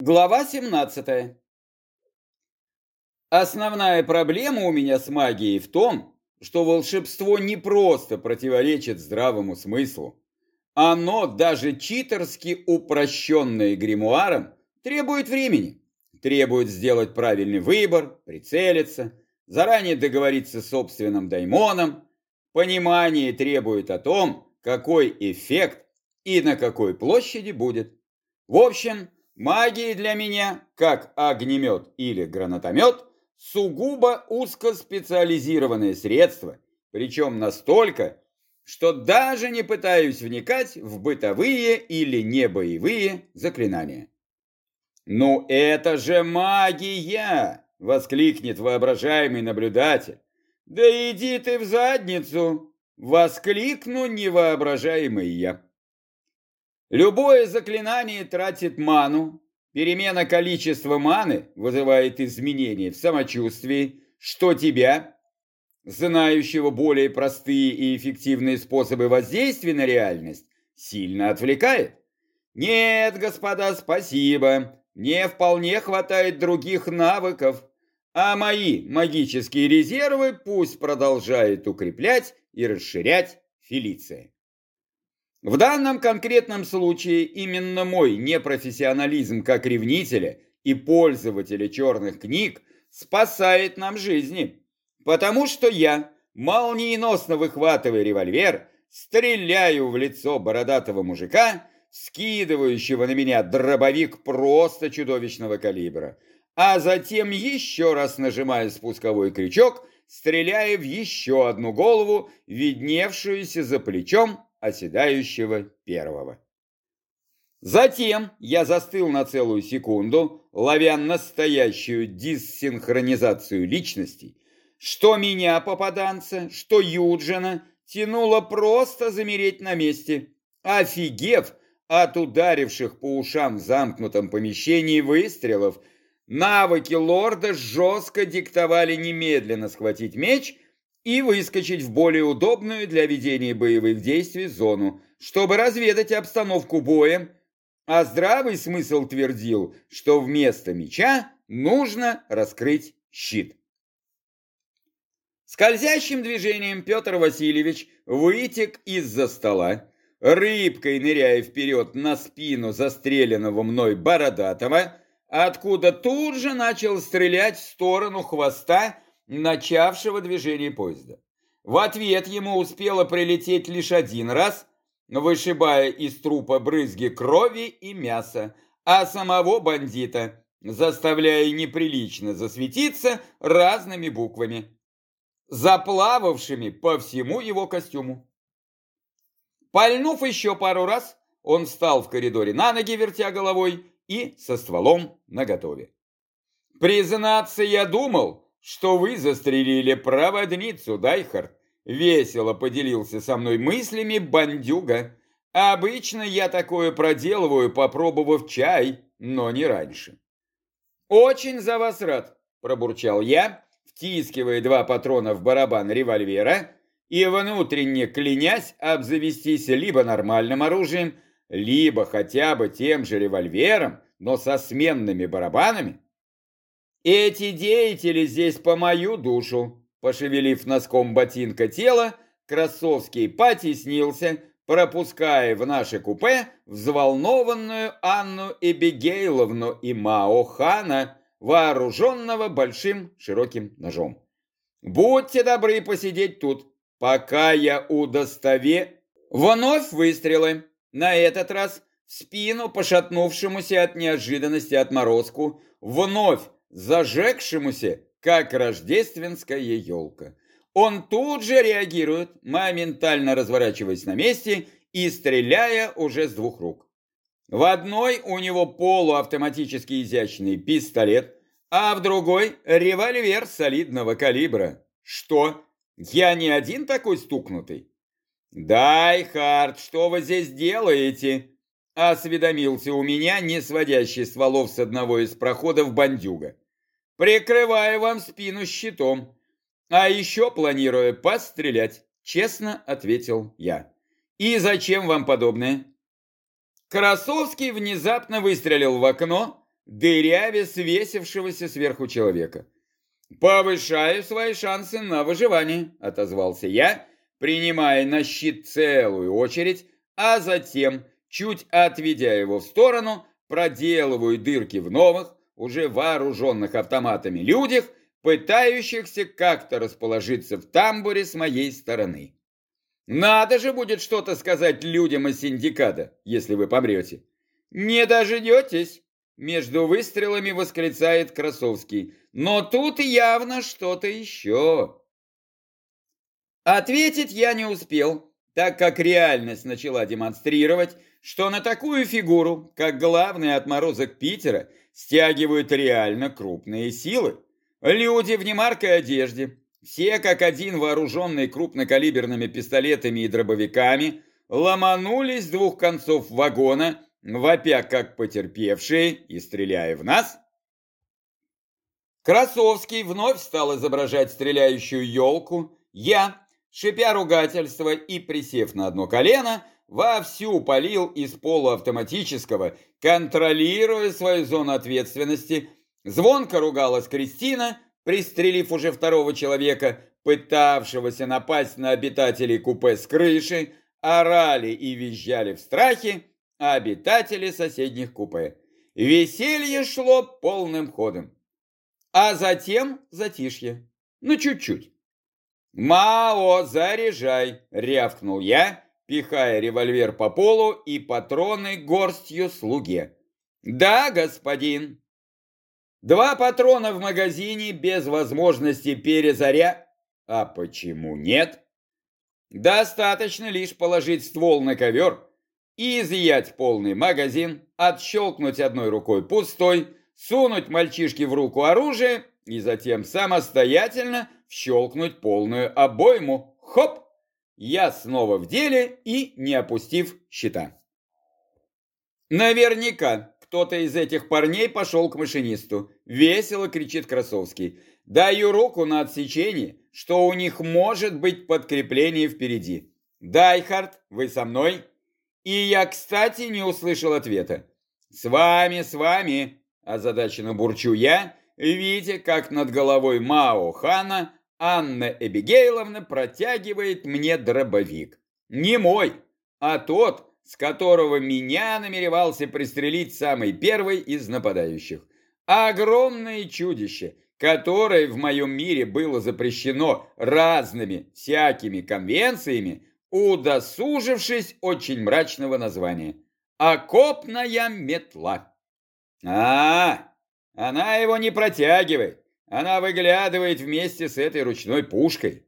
Глава 17. Основная проблема у меня с магией в том, что волшебство не просто противоречит здравому смыслу. Оно, даже читерски упрощенное гримуаром, требует времени. Требует сделать правильный выбор, прицелиться, заранее договориться с собственным даймоном. Понимание требует о том, какой эффект и на какой площади будет. В общем, Магия для меня, как огнемет или гранатомет, сугубо узкоспециализированное средство, причем настолько, что даже не пытаюсь вникать в бытовые или небоевые заклинания. «Ну это же магия!» — воскликнет воображаемый наблюдатель. «Да иди ты в задницу!» — воскликну невоображаемый я. Любое заклинание тратит ману. Перемена количества маны вызывает изменения в самочувствии, что тебя, знающего более простые и эффективные способы воздействия на реальность, сильно отвлекает. Нет, господа, спасибо. Мне вполне хватает других навыков, а мои магические резервы пусть продолжает укреплять и расширять Фелиция. В данном конкретном случае именно мой непрофессионализм как ревнителя и пользователя черных книг спасает нам жизни, потому что я, молниеносно выхватывая револьвер, стреляю в лицо бородатого мужика, скидывающего на меня дробовик просто чудовищного калибра, а затем еще раз нажимая спусковой крючок, стреляя в еще одну голову, видневшуюся за плечом оседающего первого. Затем я застыл на целую секунду, ловя настоящую диссинхронизацию личностей, что меня, попаданца, что Юджина, тянуло просто замереть на месте, офигев от ударивших по ушам в замкнутом помещении выстрелов, навыки лорда жестко диктовали немедленно схватить меч – и выскочить в более удобную для ведения боевых действий зону, чтобы разведать обстановку боя, а здравый смысл твердил, что вместо меча нужно раскрыть щит. Скользящим движением Петр Васильевич вытек из-за стола, рыбкой ныряя вперед на спину застреленного мной Бородатого, откуда тут же начал стрелять в сторону хвоста начавшего движение поезда. В ответ ему успело прилететь лишь один раз, вышибая из трупа брызги крови и мяса, а самого бандита заставляя неприлично засветиться разными буквами, заплававшими по всему его костюму. Пальнув еще пару раз, он встал в коридоре на ноги, вертя головой и со стволом наготове. Признаться, я думал, что вы застрелили проводницу, Дайхард. Весело поделился со мной мыслями бандюга. Обычно я такое проделываю, попробовав чай, но не раньше. Очень за вас рад, пробурчал я, втискивая два патрона в барабан револьвера и внутренне клянясь обзавестись либо нормальным оружием, либо хотя бы тем же револьвером, но со сменными барабанами. Эти деятели здесь по мою душу. Пошевелив носком ботинка тело, Красовский потеснился, пропуская в наше купе взволнованную Анну Эбигейловну и Мао Хана, вооруженного большим широким ножом. «Будьте добры посидеть тут, пока я удостове...» Вновь выстрелы, на этот раз в спину пошатнувшемуся от неожиданности отморозку, вновь зажегшемуся, как рождественская елка. Он тут же реагирует, моментально разворачиваясь на месте и стреляя уже с двух рук. В одной у него полуавтоматический изящный пистолет, а в другой револьвер солидного калибра. Что? Я не один такой стукнутый? «Дай, Харт, что вы здесь делаете?» Осведомился у меня, не сводящий стволов с одного из проходов бандюга. Прикрываю вам спину щитом. А еще планирую пострелять, честно ответил я. И зачем вам подобное? Красовский внезапно выстрелил в окно, дыряве свесившегося сверху человека. «Повышаю свои шансы на выживание», — отозвался я, принимая на щит целую очередь, а затем, чуть отведя его в сторону, проделываю дырки в новых, уже вооруженных автоматами людях, пытающихся как-то расположиться в тамбуре с моей стороны. Надо же будет что-то сказать людям из синдиката, если вы помрете. Не дождетесь, между выстрелами восклицает Красовский. Но тут явно что-то еще. Ответить я не успел, так как реальность начала демонстрировать, что на такую фигуру, как главный отморозок Питера, стягивают реально крупные силы. Люди в немаркой одежде, все как один вооруженные крупнокалиберными пистолетами и дробовиками, ломанулись с двух концов вагона, вопя как потерпевшие и стреляя в нас. Красовский вновь стал изображать стреляющую елку. Я, шипя ругательство и присев на одно колено, вовсю полил из полуавтоматического, контролируя свою зону ответственности. Звонко ругалась Кристина, пристрелив уже второго человека, пытавшегося напасть на обитателей купе с крыши, орали и визжали в страхе обитатели соседних купе. Веселье шло полным ходом. А затем затишье. Ну, чуть-чуть. «Мао, заряжай!» — рявкнул я, пихая револьвер по полу и патроны горстью слуге. «Да, господин!» «Два патрона в магазине без возможности перезаря...» «А почему нет?» «Достаточно лишь положить ствол на ковер и изъять полный магазин, отщелкнуть одной рукой пустой, сунуть мальчишке в руку оружие и затем самостоятельно щелкнуть полную обойму. Хоп! Я снова в деле и не опустив щита. Наверняка кто-то из этих парней пошел к машинисту. Весело кричит Красовский. Даю руку на отсечение, что у них может быть подкрепление впереди. Дайхард, вы со мной? И я, кстати, не услышал ответа. С вами, с вами, озадаченно бурчу я, видя, как над головой Мао Хана Анна Эбигейловна протягивает мне дробовик. Не мой, а тот, с которого меня намеревался пристрелить самый первый из нападающих. Огромное чудище, которое в моем мире было запрещено разными всякими конвенциями, удосужившись очень мрачного названия. Окопная метла. А, она его не протягивает. Она выглядывает вместе с этой ручной пушкой.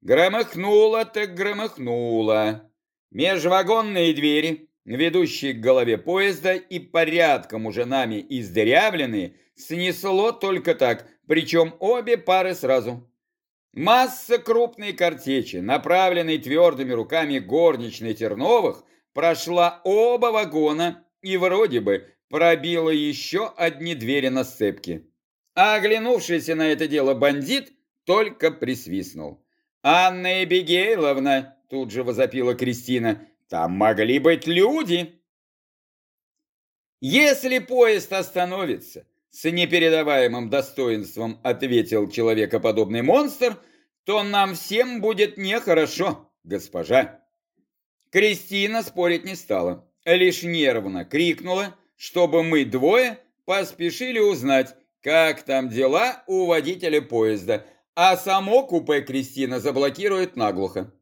Громыхнула так громыхнула. Межвагонные двери, ведущие к голове поезда и порядком уже нами издырявленные, снесло только так, причем обе пары сразу. Масса крупной картечи, направленной твердыми руками горничной Терновых, прошла оба вагона и вроде бы пробила еще одни двери на сцепке. А оглянувшийся на это дело бандит только присвистнул. «Анна Эбигейловна!» – тут же возопила Кристина. «Там могли быть люди!» «Если поезд остановится, с непередаваемым достоинством ответил человекоподобный монстр, то нам всем будет нехорошо, госпожа. Кристина спорить не стала, лишь нервно крикнула, чтобы мы двое поспешили узнать, как там дела у водителя поезда, а само купе Кристина заблокирует наглухо.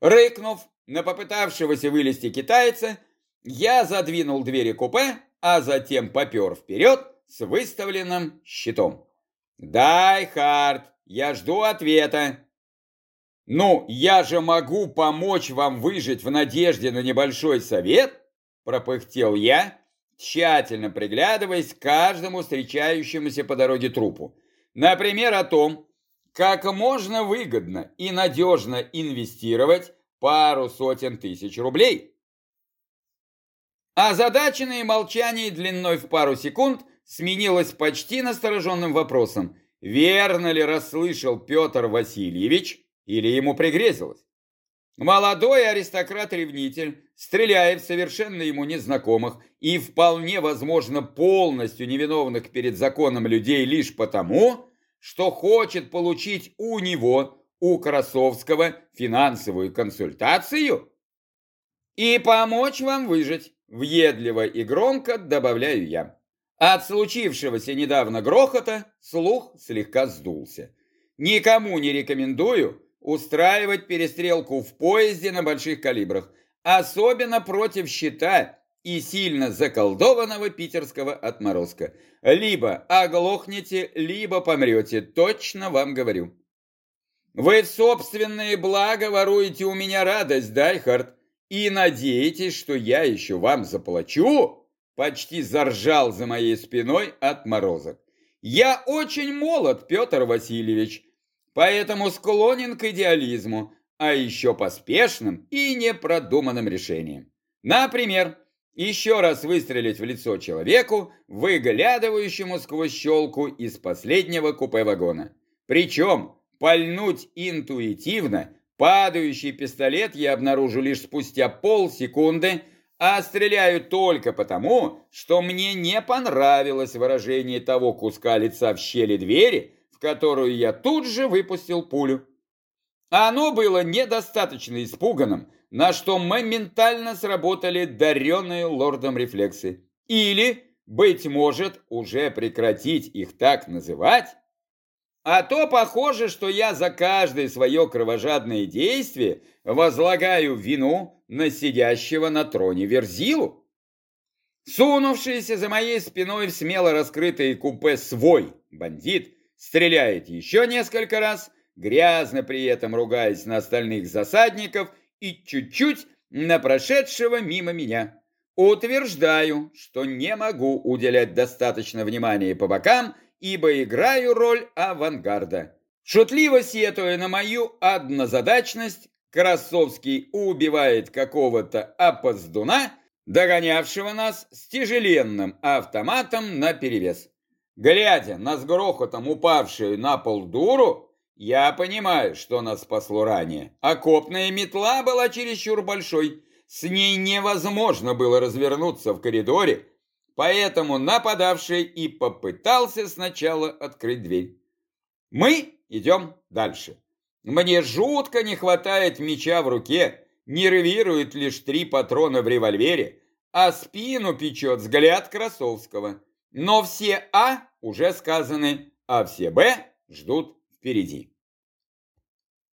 Рыкнув на попытавшегося вылезти китайца, я задвинул двери купе а затем попер вперед с выставленным щитом. «Дай, Харт, я жду ответа». «Ну, я же могу помочь вам выжить в надежде на небольшой совет?» пропыхтел я, тщательно приглядываясь к каждому встречающемуся по дороге трупу. Например, о том, как можно выгодно и надежно инвестировать пару сотен тысяч рублей. Озадаченное молчание длиной в пару секунд сменилось почти настороженным вопросом, верно ли расслышал Петр Васильевич или ему пригрезилось. Молодой аристократ-ревнитель стреляет в совершенно ему незнакомых и вполне возможно полностью невиновных перед законом людей лишь потому, что хочет получить у него, у Красовского, финансовую консультацию и помочь вам выжить, въедливо и громко добавляю я. От случившегося недавно грохота слух слегка сдулся. Никому не рекомендую устраивать перестрелку в поезде на больших калибрах, особенно против щита и сильно заколдованного питерского отморозка. Либо оглохнете, либо помрете, точно вам говорю. Вы в собственные блага воруете у меня радость, Дайхард, и надеетесь, что я еще вам заплачу? Почти заржал за моей спиной отморозок. Я очень молод, Петр Васильевич, поэтому склонен к идеализму, а еще поспешным и непродуманным решениям. Например, еще раз выстрелить в лицо человеку, выглядывающему сквозь щелку из последнего купе вагона. Причем пальнуть интуитивно, падающий пистолет я обнаружу лишь спустя полсекунды, а стреляю только потому, что мне не понравилось выражение того куска лица в щели двери, которую я тут же выпустил пулю. Оно было недостаточно испуганным, на что моментально сработали даренные лордом рефлексы. Или, быть может, уже прекратить их так называть? А то похоже, что я за каждое свое кровожадное действие возлагаю вину на сидящего на троне Верзилу. Сунувшийся за моей спиной в смело раскрытое купе свой бандит стреляет еще несколько раз, грязно при этом ругаясь на остальных засадников и чуть-чуть на прошедшего мимо меня. Утверждаю, что не могу уделять достаточно внимания по бокам, ибо играю роль авангарда. Шутливо сетуя на мою однозадачность, Красовский убивает какого-то опоздуна, догонявшего нас с тяжеленным автоматом наперевес. Глядя на с грохотом упавшую на пол дуру, я понимаю, что нас спасло ранее. Окопная метла была чересчур большой. С ней невозможно было развернуться в коридоре, поэтому нападавший и попытался сначала открыть дверь. Мы идем дальше. Мне жутко не хватает меча в руке, нервирует лишь три патрона в револьвере, а спину печет взгляд Красовского. Но все А уже сказаны, а все Б ждут впереди.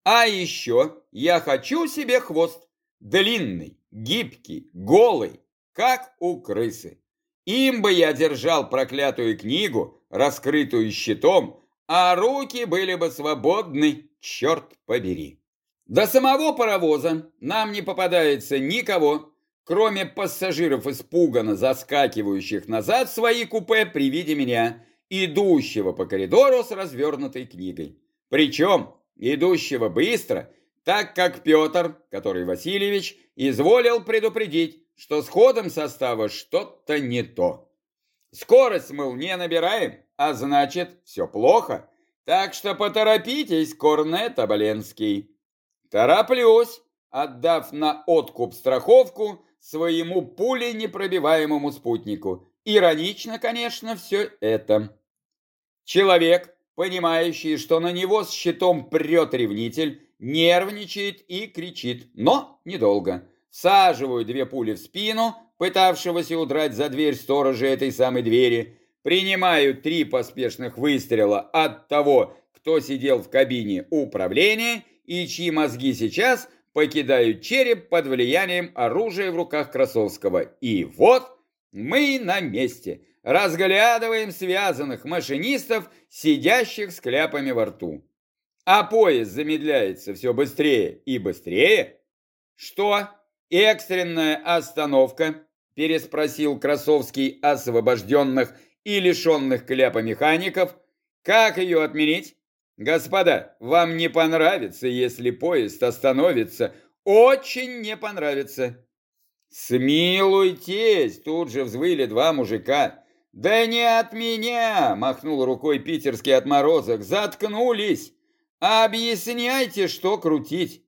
А еще я хочу себе хвост. Длинный, гибкий, голый, как у крысы. Им бы я держал проклятую книгу, раскрытую щитом, а руки были бы свободны, черт побери. До самого паровоза нам не попадается никого, кроме пассажиров, испуганно заскакивающих назад в свои купе при виде меня идущего по коридору с развернутой книгой. Причем идущего быстро, так как Петр, который Васильевич, изволил предупредить, что с ходом состава что-то не то. Скорость, мол, не набираем, а значит, все плохо. Так что поторопитесь, Корнет Оболенский. Тороплюсь, отдав на откуп страховку своему пуленепробиваемому спутнику. Иронично, конечно, все это. Человек, понимающий, что на него с щитом прет ревнитель, нервничает и кричит, но недолго. Всаживаю две пули в спину, пытавшегося удрать за дверь сторожа этой самой двери, принимаю три поспешных выстрела от того, кто сидел в кабине управления и чьи мозги сейчас покидают череп под влиянием оружия в руках Красовского. И вот мы на месте разглядываем связанных машинистов, сидящих с кляпами во рту. А поезд замедляется все быстрее и быстрее. Что? Экстренная остановка? Переспросил Красовский освобожденных и лишенных кляпа механиков. Как ее отменить? Господа, вам не понравится, если поезд остановится. Очень не понравится. Смилуйтесь, тут же взвыли два мужика. «Да не от меня!» – махнул рукой питерский отморозок. «Заткнулись! Объясняйте, что крутить!»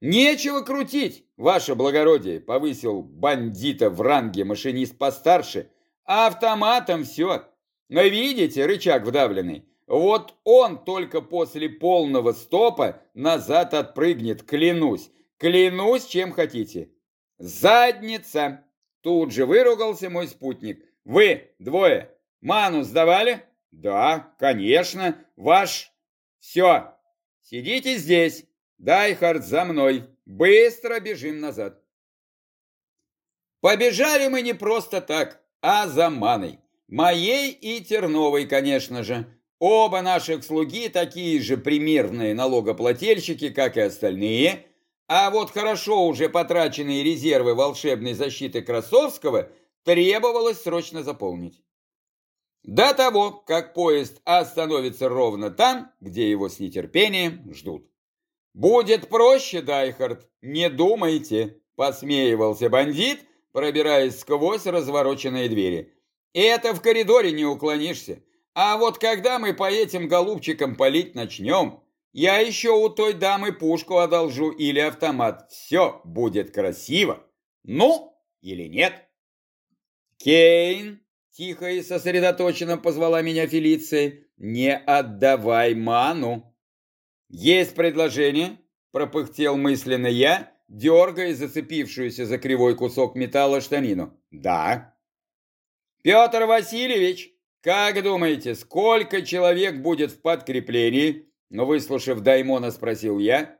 «Нечего крутить, ваше благородие», — повысил бандита в ранге машинист постарше. «Автоматом все. Видите, рычаг вдавленный? Вот он только после полного стопа назад отпрыгнет, клянусь. Клянусь, чем хотите. Задница!» Тут же выругался мой спутник. «Вы, двое, ману сдавали?» «Да, конечно. Ваш...» «Все, сидите здесь. Дайхард за мной. Быстро бежим назад. Побежали мы не просто так, а за маной. Моей и Терновой, конечно же. Оба наших слуги такие же примерные налогоплательщики, как и остальные. А вот хорошо уже потраченные резервы волшебной защиты Красовского требовалось срочно заполнить. До того, как поезд остановится ровно там, где его с нетерпением ждут. «Будет проще, Дайхард, не думайте», – посмеивался бандит, пробираясь сквозь развороченные двери. «Это в коридоре не уклонишься. А вот когда мы по этим голубчикам палить начнем, я еще у той дамы пушку одолжу или автомат. Все будет красиво. Ну, или нет?» «Кейн!» – тихо и сосредоточенно позвала меня Фелиция. «Не отдавай ману!» «Есть предложение?» – пропыхтел мысленно я, дергая зацепившуюся за кривой кусок металла штанину. «Да». «Петр Васильевич, как думаете, сколько человек будет в подкреплении?» Выслушав Даймона, спросил я.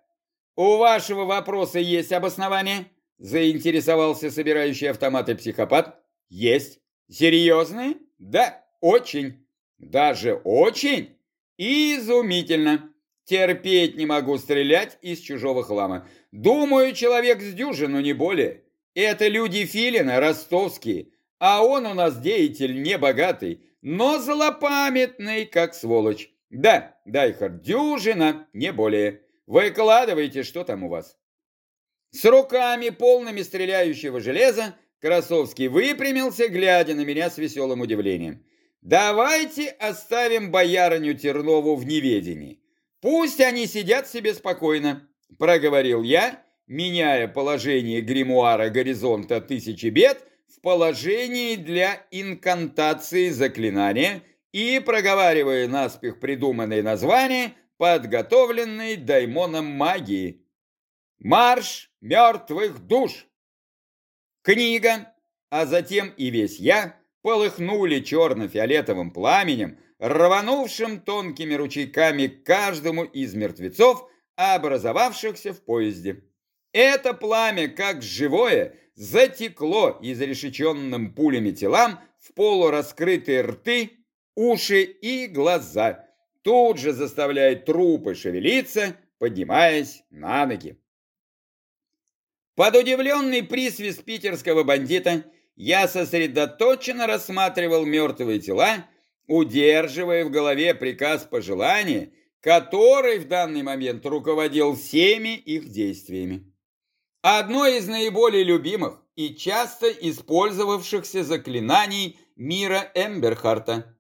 «У вашего вопроса есть обоснование?» Заинтересовался собирающий автоматы психопат. «Есть. Серьезные?» «Да, очень. Даже очень. Изумительно. Терпеть не могу стрелять из чужого хлама. Думаю, человек с дюжину, не более. Это люди Филина, ростовские, а он у нас деятель небогатый, но злопамятный, как сволочь. Да, Дайхард, дюжина, не более. Выкладывайте, что там у вас. С руками, полными стреляющего железа, Красовский выпрямился, глядя на меня с веселым удивлением. «Давайте оставим боярыню Тернову в неведении. Пусть они сидят себе спокойно, проговорил я, меняя положение гримуара горизонта тысячи бед в положении для инкантации заклинания и проговаривая наспех придуманные названия, подготовленные даймоном магии. «Марш мертвых душ!» Книга, а затем и весь я полыхнули черно-фиолетовым пламенем, рванувшим тонкими ручейками каждому из мертвецов, образовавшихся в поезде. Это пламя, как живое, затекло изрешеченным пулями телам в полураскрытые рты, уши и глаза, тут же заставляя трупы шевелиться, поднимаясь на ноги. Под удивленный присвист питерского бандита я сосредоточенно рассматривал мертвые тела, удерживая в голове приказ пожелания, который в данный момент руководил всеми их действиями. Одно из наиболее любимых и часто использовавшихся заклинаний мира Эмберхарта.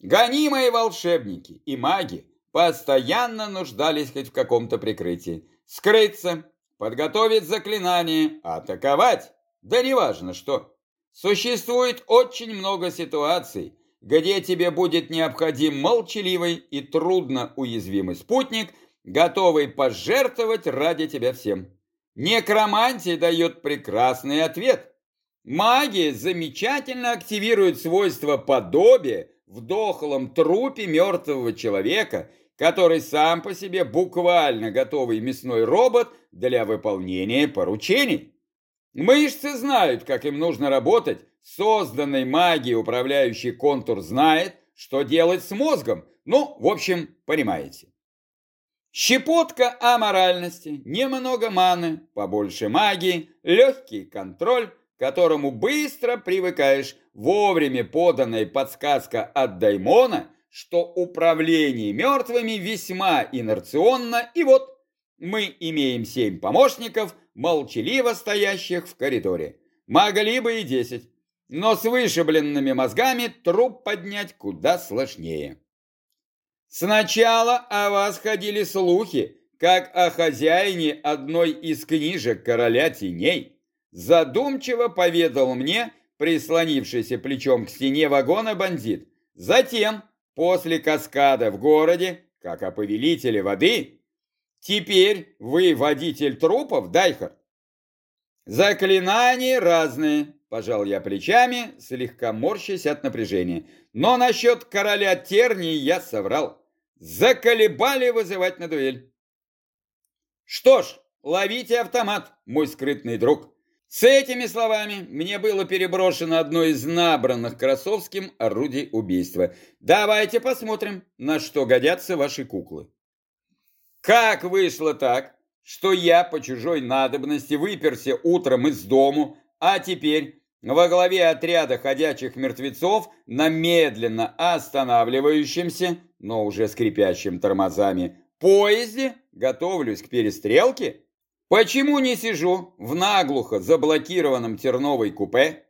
Гонимые волшебники и маги постоянно нуждались хоть в каком-то прикрытии. Скрыться, подготовить заклинание, атаковать, да неважно что. Существует очень много ситуаций, где тебе будет необходим молчаливый и трудно уязвимый спутник, готовый пожертвовать ради тебя всем. Некромантия дает прекрасный ответ. Магия замечательно активирует свойства подобия в дохлом трупе мертвого человека, который сам по себе буквально готовый мясной робот для выполнения поручений. Мышцы знают, как им нужно работать, созданной магией управляющий контур знает, что делать с мозгом. Ну, в общем, понимаете. Щепотка аморальности, немного маны, побольше магии, легкий контроль, которому быстро привыкаешь, вовремя поданная подсказка от Даймона, что управление мертвыми весьма инерционно, и вот мы имеем семь помощников, молчаливо стоящих в коридоре. Могли бы и десять но с вышибленными мозгами труп поднять куда сложнее. Сначала о вас ходили слухи, как о хозяине одной из книжек короля теней. Задумчиво поведал мне прислонившийся плечом к стене вагона бандит. Затем, после каскада в городе, как о повелителе воды, теперь вы водитель трупов, Дайхар? Заклинания разные, пожал я плечами, слегка морщась от напряжения. Но насчет короля Тернии я соврал. Заколебали вызывать на дуэль. Что ж, ловите автомат, мой скрытный друг. С этими словами мне было переброшено одно из набранных Красовским орудий убийства. Давайте посмотрим, на что годятся ваши куклы. Как вышло так, что я по чужой надобности выперся утром из дому, а теперь во главе отряда ходячих мертвецов на медленно останавливающемся, но уже скрипящим тормозами, поезде готовлюсь к перестрелке? Почему не сижу в наглухо заблокированном терновой купе?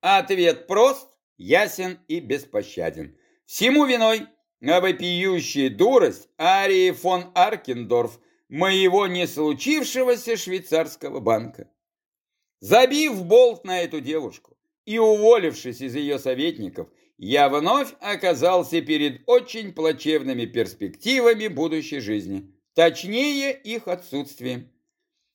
Ответ прост, ясен и беспощаден. Всему виной вопиющая дурость Арии фон Аркендорф, моего не случившегося швейцарского банка. Забив болт на эту девушку и уволившись из ее советников, я вновь оказался перед очень плачевными перспективами будущей жизни, точнее их отсутствием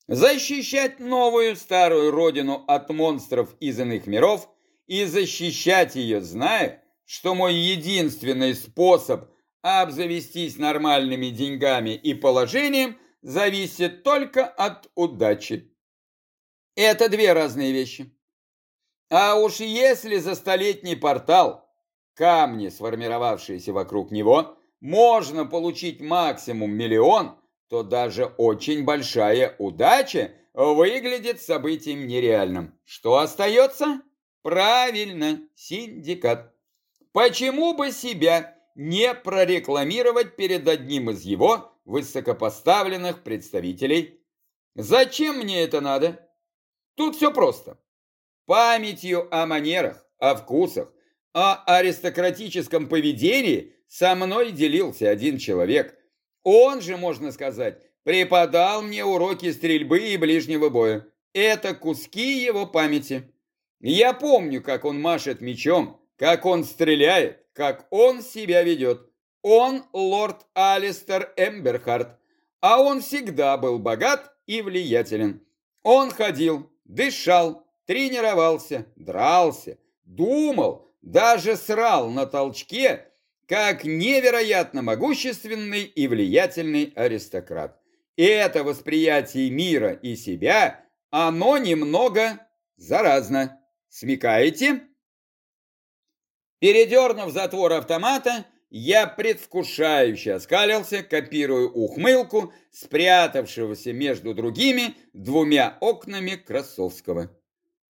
защищать новую старую родину от монстров из иных миров и защищать ее, зная, что мой единственный способ обзавестись нормальными деньгами и положением зависит только от удачи. Это две разные вещи. А уж если за столетний портал, камни, сформировавшиеся вокруг него, можно получить максимум миллион, то даже очень большая удача выглядит событием нереальным. Что остается? Правильно, синдикат. Почему бы себя не прорекламировать перед одним из его высокопоставленных представителей? Зачем мне это надо? Тут все просто. Памятью о манерах, о вкусах, о аристократическом поведении со мной делился один человек, он же, можно сказать, преподал мне уроки стрельбы и ближнего боя. Это куски его памяти. Я помню, как он машет мечом, как он стреляет, как он себя ведет. Он лорд Алистер Эмберхарт, а он всегда был богат и влиятелен. Он ходил, дышал, тренировался, дрался, думал, даже срал на толчке как невероятно могущественный и влиятельный аристократ. И это восприятие мира и себя, оно немного заразно. Смекаете? Передернув затвор автомата, я предвкушающе оскалился, копируя ухмылку, спрятавшегося между другими двумя окнами Красовского.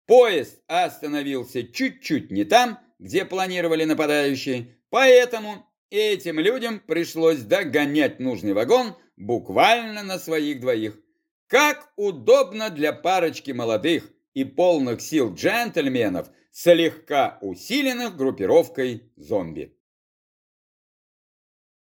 Поезд остановился чуть-чуть не там, где планировали нападающие, Поэтому этим людям пришлось догонять нужный вагон буквально на своих двоих. Как удобно для парочки молодых и полных сил джентльменов, слегка усиленных группировкой зомби.